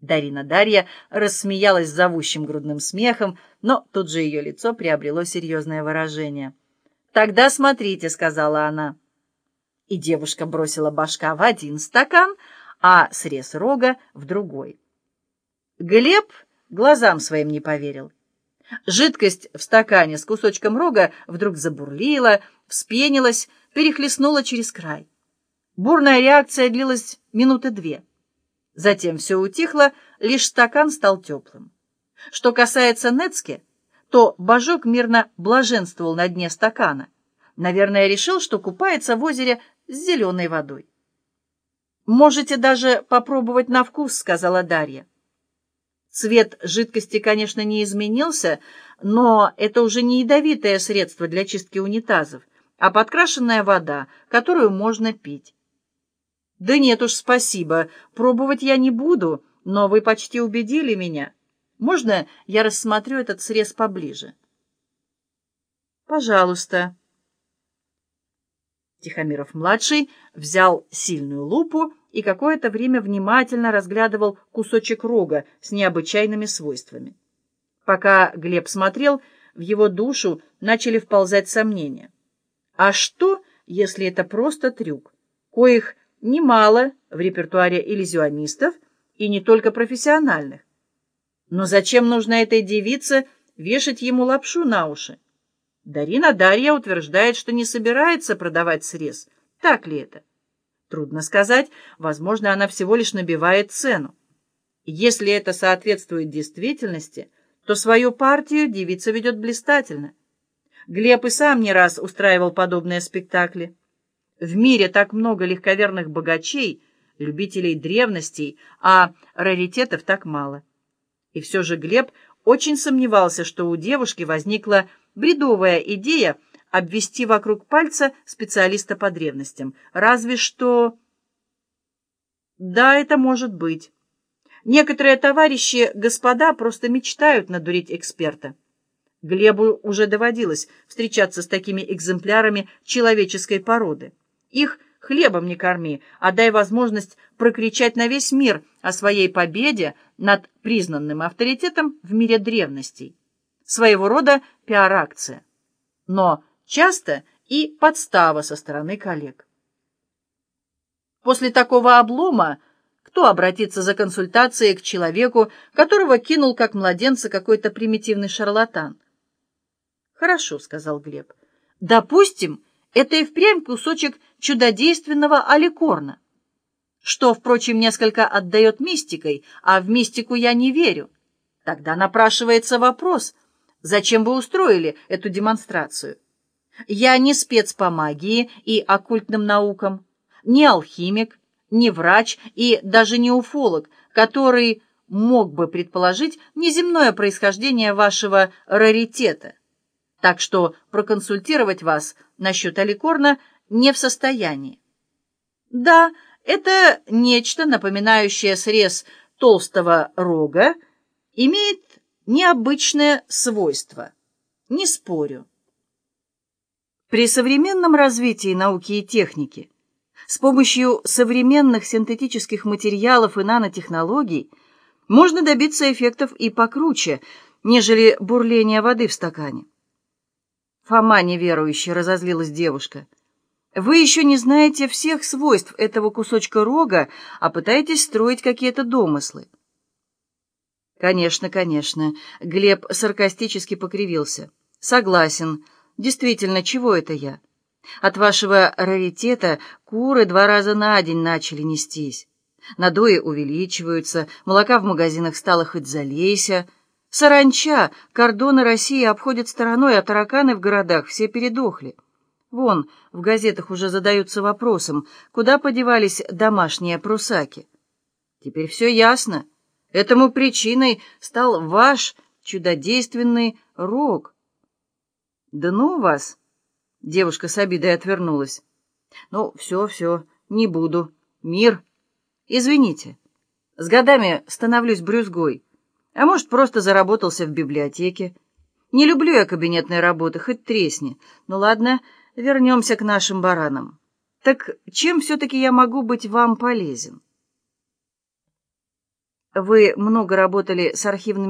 Дарина Дарья рассмеялась зовущим грудным смехом, но тут же ее лицо приобрело серьезное выражение. «Тогда смотрите», — сказала она. И девушка бросила башка в один стакан, а срез рога в другой. Глеб глазам своим не поверил. Жидкость в стакане с кусочком рога вдруг забурлила, вспенилась, перехлестнула через край. Бурная реакция длилась минуты две. Затем все утихло, лишь стакан стал теплым. Что касается Нецки, то божок мирно блаженствовал на дне стакана. Наверное, решил, что купается в озере с зеленой водой. «Можете даже попробовать на вкус», — сказала Дарья. Цвет жидкости, конечно, не изменился, но это уже не ядовитое средство для чистки унитазов, а подкрашенная вода, которую можно пить. «Да нет уж, спасибо. Пробовать я не буду, но вы почти убедили меня. Можно я рассмотрю этот срез поближе?» «Пожалуйста». Тихомиров-младший взял сильную лупу и какое-то время внимательно разглядывал кусочек рога с необычайными свойствами. Пока Глеб смотрел, в его душу начали вползать сомнения. А что, если это просто трюк, коих немало в репертуаре иллюзионистов и не только профессиональных. Но зачем нужно этой девице вешать ему лапшу на уши? Дарина Дарья утверждает, что не собирается продавать срез. Так ли это? Трудно сказать. Возможно, она всего лишь набивает цену. Если это соответствует действительности, то свою партию девица ведет блистательно. Глеб и сам не раз устраивал подобные спектакли. В мире так много легковерных богачей, любителей древностей, а раритетов так мало. И все же Глеб очень сомневался, что у девушки возникла бредовая идея обвести вокруг пальца специалиста по древностям. Разве что... Да, это может быть. Некоторые товарищи, господа, просто мечтают надурить эксперта. Глебу уже доводилось встречаться с такими экземплярами человеческой породы. Их хлебом не корми, а дай возможность прокричать на весь мир о своей победе над признанным авторитетом в мире древностей. Своего рода пиар-акция. Но часто и подстава со стороны коллег. После такого облома кто обратится за консультацией к человеку, которого кинул как младенца какой-то примитивный шарлатан? «Хорошо», — сказал Глеб. «Допустим, это и впрямь кусочек чудодейственного аликорна, что, впрочем, несколько отдает мистикой, а в мистику я не верю. Тогда напрашивается вопрос, зачем вы устроили эту демонстрацию? Я не спец по магии и оккультным наукам, не алхимик, не врач и даже не уфолог, который мог бы предположить неземное происхождение вашего раритета. Так что проконсультировать вас насчет аликорна не в состоянии. Да, это нечто, напоминающее срез толстого рога, имеет необычное свойство. Не спорю. При современном развитии науки и техники с помощью современных синтетических материалов и нанотехнологий можно добиться эффектов и покруче, нежели бурление воды в стакане. Фома неверующе разозлилась девушка. Вы еще не знаете всех свойств этого кусочка рога, а пытаетесь строить какие-то домыслы. Конечно, конечно. Глеб саркастически покривился. Согласен. Действительно, чего это я? От вашего раритета куры два раза на день начали нестись. Надои увеличиваются, молока в магазинах стало хоть залейся. Саранча, кордоны России обходят стороной, а тараканы в городах все передохли. Вон, в газетах уже задаются вопросом, куда подевались домашние прусаки. Теперь все ясно. Этому причиной стал ваш чудодейственный рог. Да ну вас! Девушка с обидой отвернулась. Ну, все, все, не буду. Мир. Извините. С годами становлюсь брюзгой. А может, просто заработался в библиотеке. Не люблю я кабинетной работы, хоть тресни. Ну ладно, вернемся к нашим баранам. Так чем все-таки я могу быть вам полезен? Вы много работали с архивными